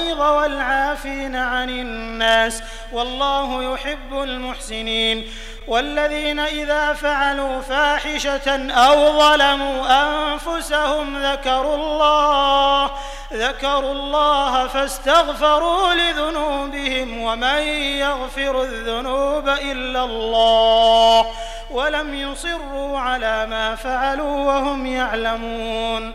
والكاظمين الغيظ والعافين عن الناس والله يحب المحسنين والذين إذا فعلوا فاحشة أو ظلموا أنفسهم ذكروا الله ذكروا الله فاستغفروا لذنوبهم ومن يغفر الذنوب إلا الله ولم يصروا على ما فعلوا وهم يعلمون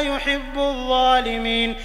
يحب الظالمين